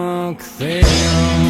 Amok Theon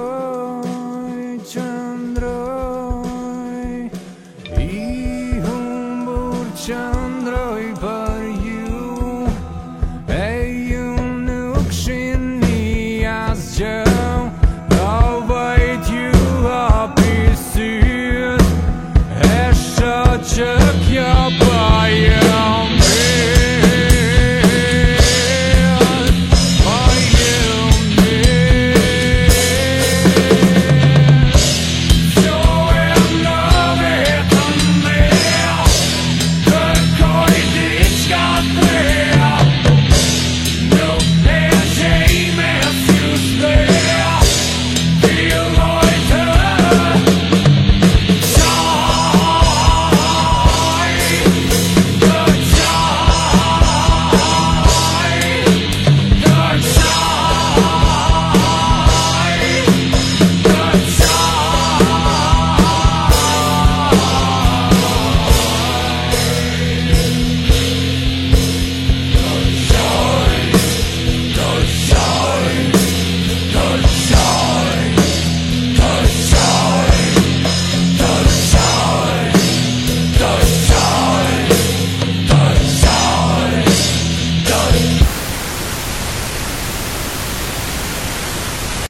jerk your